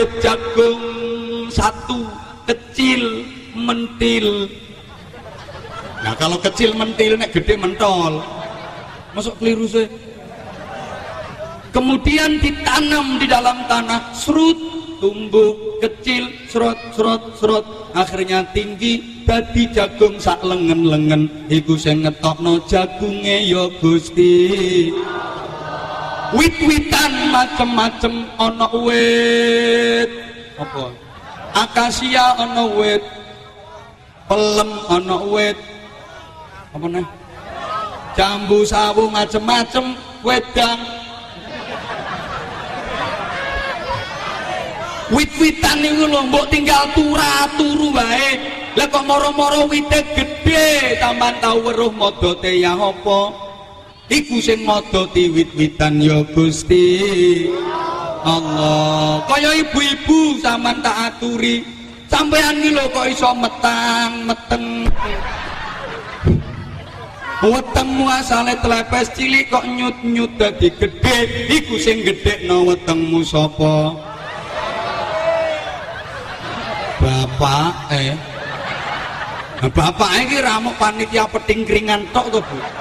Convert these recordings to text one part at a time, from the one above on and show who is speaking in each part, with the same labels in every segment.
Speaker 1: bibit jagung satu kecil mentil. Nah kalau kecil mentil nek gede mentol. Masuk keliru sih. Kemudian ditanam di dalam tanah serut tumbuh kecil serot serot serot. Akhirnya tinggi dadi jagung sak lengen-lengen. Iku sing ngetokno jagunge ya Gusti wit-witan macem-macem ana wit. Apa? Akasia ana wit. Pelem ana wit. Apa nih jambu sawu macem-macem wedang. Wit-witan niku lho mbok tinggal turu wae. Lah kok moro-moro wite gede tamban tau weruh modote ya apa iku sing modoti wit-witan ya Gusti. Allah. Kaya ibu-ibu sampean tak aturi. Sampean iki lho kok iso metang meteng. Wetengmu asale telepes cilik kok nyut-nyut dadi gede iku sing gedhekno wetengmu sapa? Bapak eh. Bapak iki ramuk panitia peting keringan tok to Bu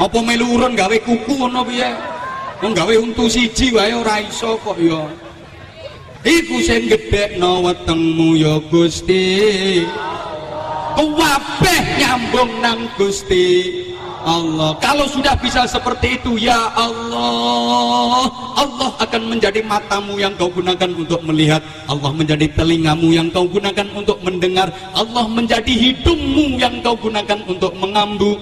Speaker 1: apa melu urun gawe kuku ngono piye? Wong gawe untu siji wae ora iso kok ya. Iku sing gedhekno wetengmu ya Gusti. Kabeh nyambung nang Gusti Allah. Kalau sudah bisa seperti itu, ya Allah, Allah akan menjadi matamu yang kau gunakan untuk melihat, Allah menjadi telingamu yang kau gunakan untuk mendengar, Allah menjadi hidungmu yang kau gunakan untuk mengambu.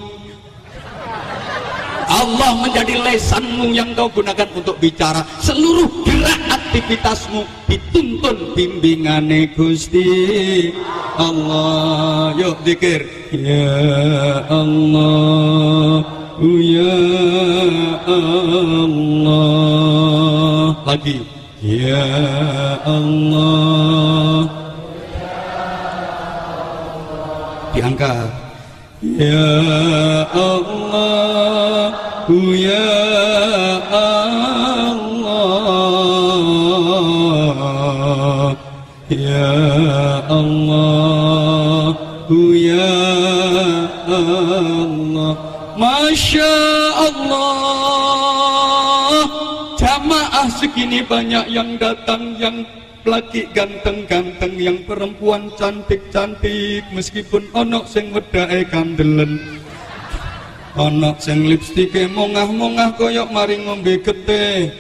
Speaker 1: Allah menjadi lesanmu yang kau gunakan untuk bicara. Seluruh gerak aktivitasmu dituntun bimbingane Gusti. Allah yuk dikir. Ya Allah ya Allah. Lagi. Ya Allah. Diangkat. Ya Allah ya Allah. Ya Allah ya Allah. Masya Allah jamaah segini banyak yang datang yang laki ganteng-ganteng yang perempuan cantik-cantik. Meskipun onok sing wedake kandelen ana sing lipstike mongah-mongah koyok mari ngombe getih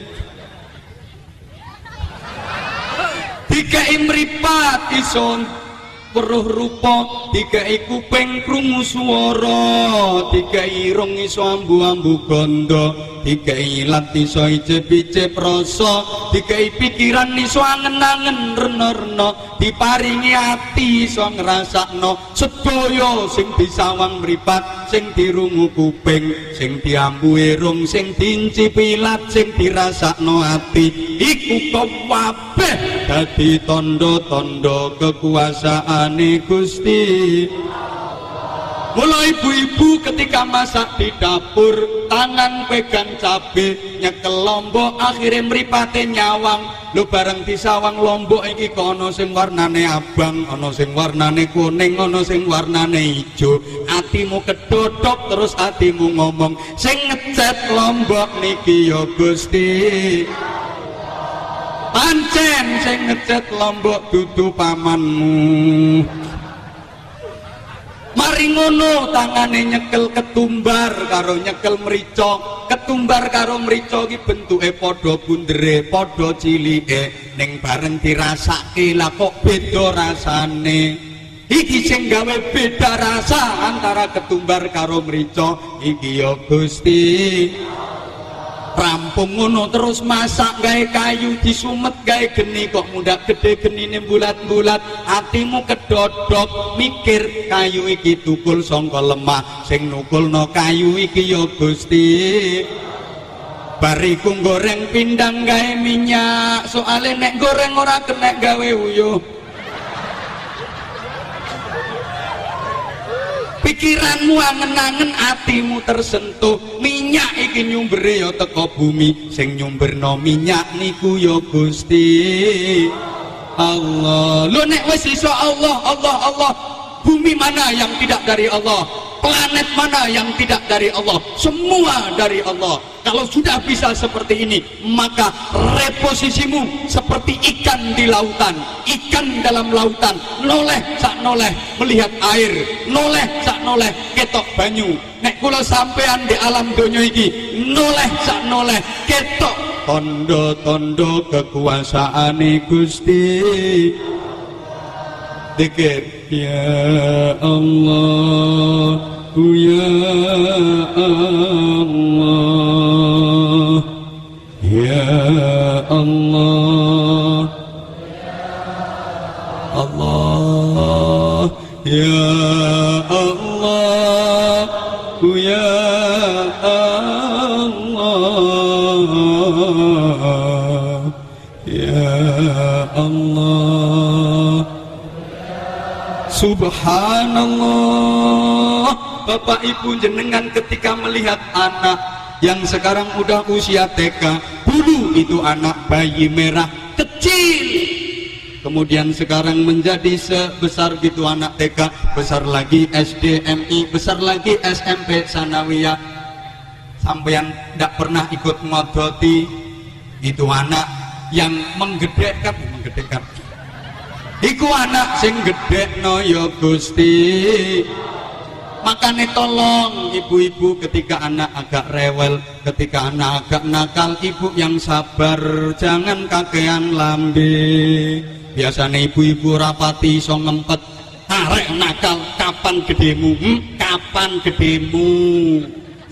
Speaker 1: dikai mripat ison weruh rupa dikai kuping krungu swara dikai irung iso ambu-ambu gondo dikai lat iso icip-icip rasa dikai pikiran iso angen-angen rena-rena diparingi ati iso ngrasakno sedaya sing disawang mripat sing dirungu kuping sing diambu irung sing diincipi lat sing dirasakno ati iku kabeh dadi tondo-tondo kekuasaane Gusti. Mula ibu-ibu ketika masak di dapur tangan pegang cabe nyekel lombok akhirnya meripate nyawang. Lu bareng disawang lombok iki kono sing warnane abang ono sing warnane kuning ono sing warnane ijo. Atimu kedodok terus atimu ngomong sing ngecat lombok niki ya Gusti pancen sing ngecat lombok dudu pamanmu Mari ngono tangane nyekel ketumbar karo nyekel mrica. Ketumbar karo mrica iki bentuke padha bundere, padha cilike, ning bareng dirasake lah kok beda rasane. Iki sing gawe beda rasa antara ketumbar karo mrica iki ya Gusti. Rampung ngono terus masak gawe kayu disumet gawe geni kok mudak gede genine bulat-bulat. Atimu kedodok mikir kayu iki tukul sangka lemah. Sing nukulno kayu iki ya Gusti. Bariku goreng pindang gawe minyak soale nek goreng ora kena gawe uyuh pikiranmu angen-angen atimu tersentuh. Minyak iki nyumbere ya teko bumi. Sing nyumberno minyak niku ya Gusti Allah. Lo nek wis iso Allah Allah Allah. Bumi mana yang tidak dari Allah planet mana yang tidak dari Allah? Semua dari Allah. Kalau sudah bisa seperti ini maka reposisimu seperti ikan di lautan. Ikan dalam lautan. Noleh sak noleh. Melihat air. Noleh sak noleh. Ketok banyu. Nek kula sampean di alam donya iki noleh sak noleh. Ketok. Tondo-tondo kekuasaan Gusti. Dikir ya Allah ya Allah ya Allah Allah ya Allah Subhanallah. Bapak Ibu jenengan ketika melihat anak yang sekarang udah usia TK dulu itu anak bayi merah kecil. Kemudian sekarang menjadi sebesar gitu anak TK besar lagi SDMI besar lagi SMP Sanawiyah. Sampean tidak pernah ikut ngodoti itu anak yang menggedekkan menggedekkan iku anak sing gedekno ya Gusti. Makanya tolong ibu-ibu ketika anak agak rewel ketika anak agak nakal ibu yang sabar jangan kakean lambe. Biasanya ibu-ibu rapati so ngempet arek nakal kapan gedemu hmm? kapan gedemu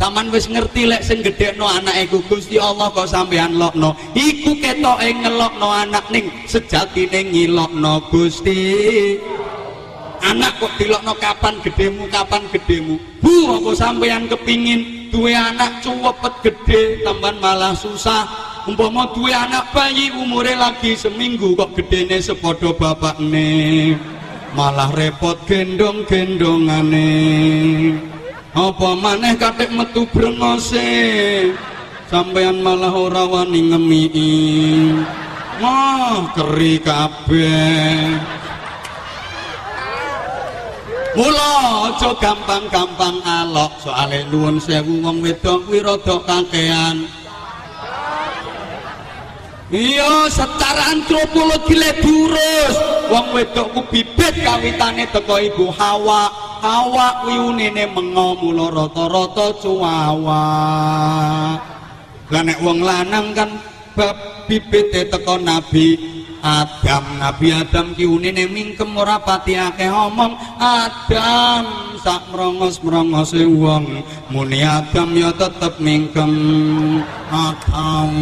Speaker 1: Taman wis ngerti lek sing gedekno anake Gusti Allah kok sampean lokno. Iku ketoke ngelokno anak ning sejatine ngilokno Gusti. Anak kok dilokno kapan gedemu kapan gedemu. Bu apa sampean kepingin duwe anak cuwepet gede tambahan malah susah. Umpama duwe anak bayi umure lagi seminggu kok gedene sepodo bapakne. Malah repot gendong-gendongane. Apa maneh katik metu brengose sampean malah ora wani ngemii wah keri kabeh Mula aja gampang-gampang alok soale nuwun sewu wong wedok kuwi rada kakean Iya, secara antropologi le durus. Wong wedok ku bibit kawitane teko ibu Hawa. Hawa kuwi unine mengo mula rata-rata cuwawa. Lah nek wong lanang kan bab bibite teko Nabi Adam. Nabi Adam ki unine mingkem ora pati akeh omong. Adam sak merongos-merongose wong. Muni Adam ya tetep mingkem. Adam.